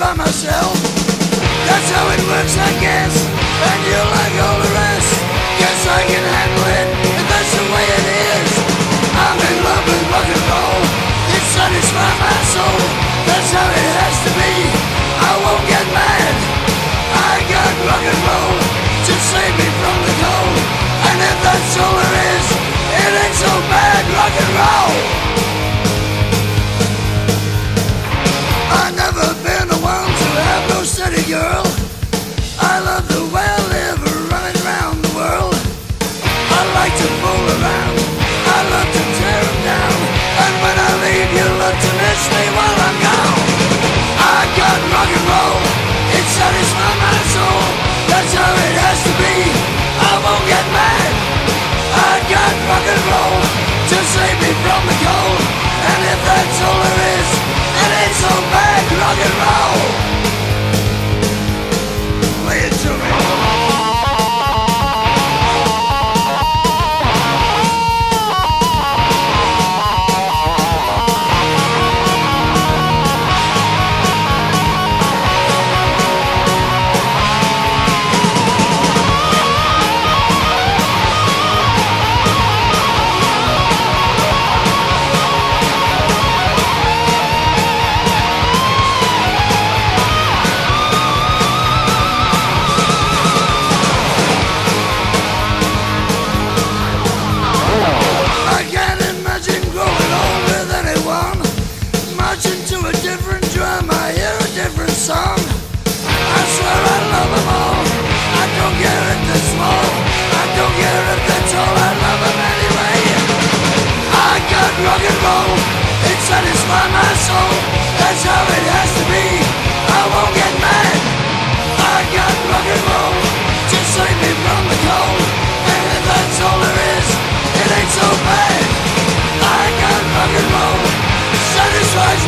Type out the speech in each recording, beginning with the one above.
by myself. That's how it works I guess. And you like all the rest. Guess I can handle it.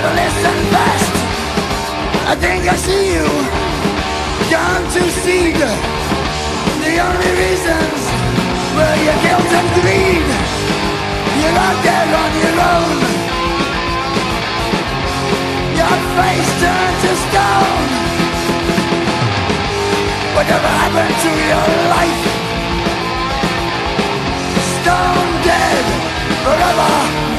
better listen fast. I think I see you. Gone to seed. The only reasons were your guilt and greed. You're out there on your own. Your face turned to stone. Whatever happened to your life? Stone dead forever.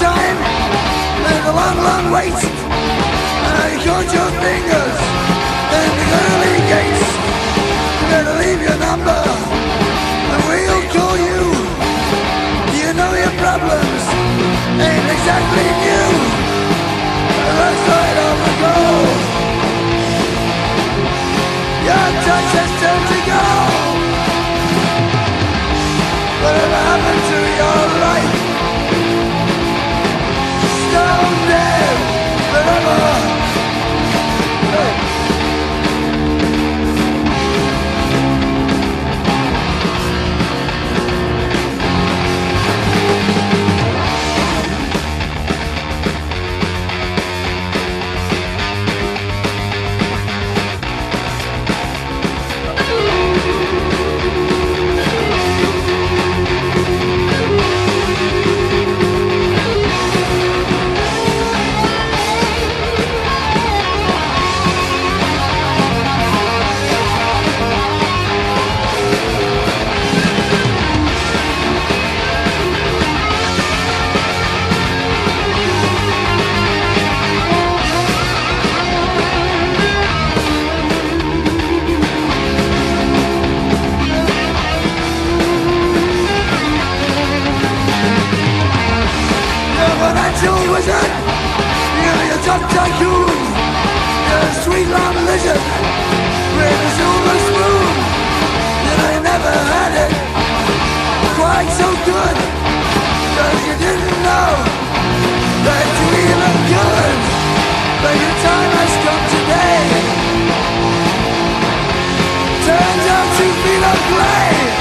Time and a long, long wait. And I count your fingers in the early gates. You better leave your number and we'll call you. You know your problems ain't exactly new. That's right on the go. Pantaloons, a sweet with a silver spoon. Never had it quite so you didn't know that you. But your time has come today. Turns out the play.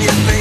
you think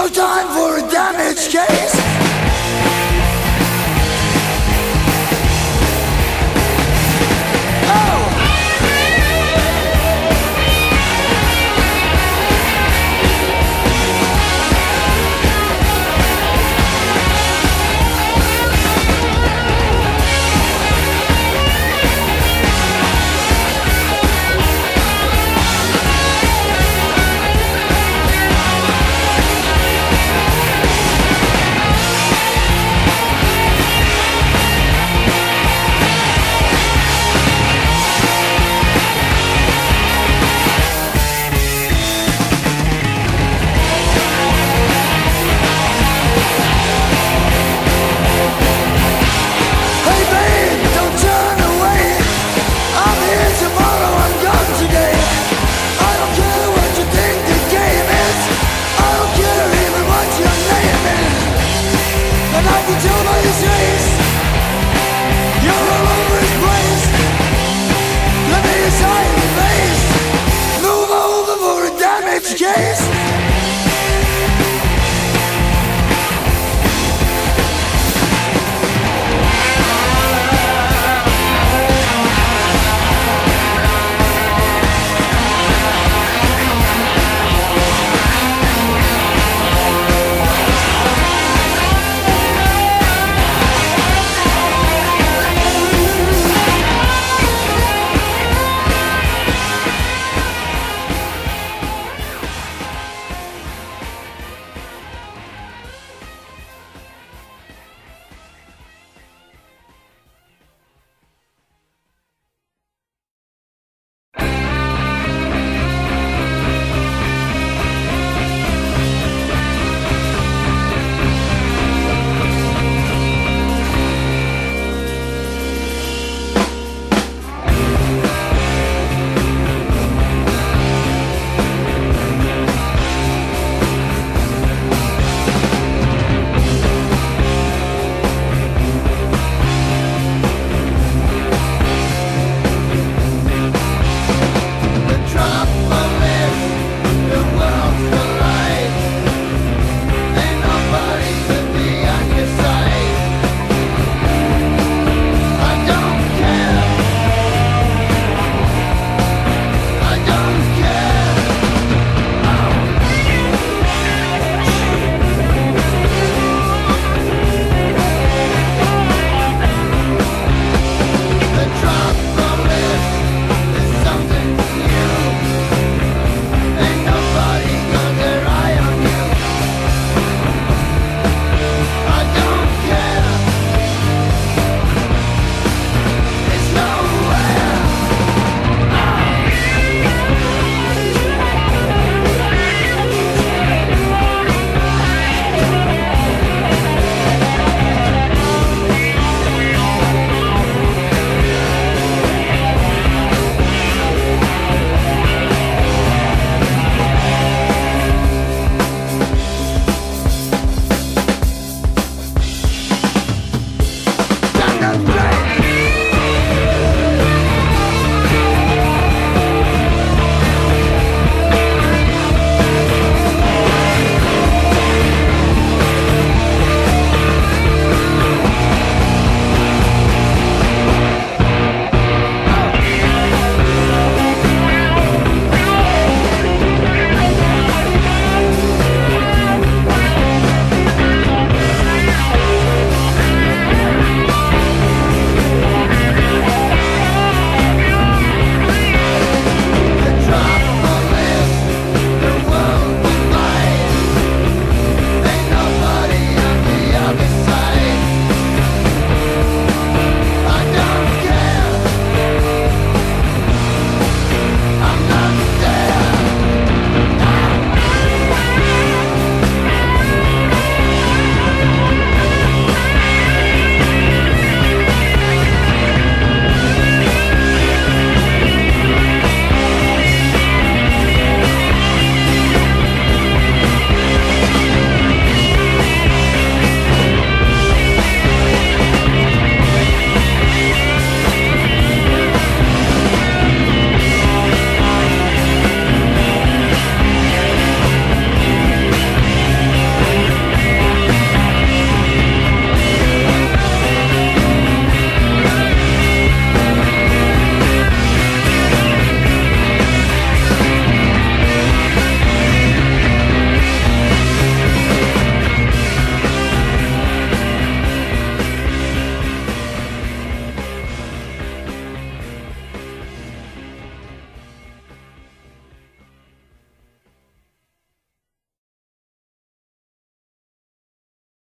no time for a damage case.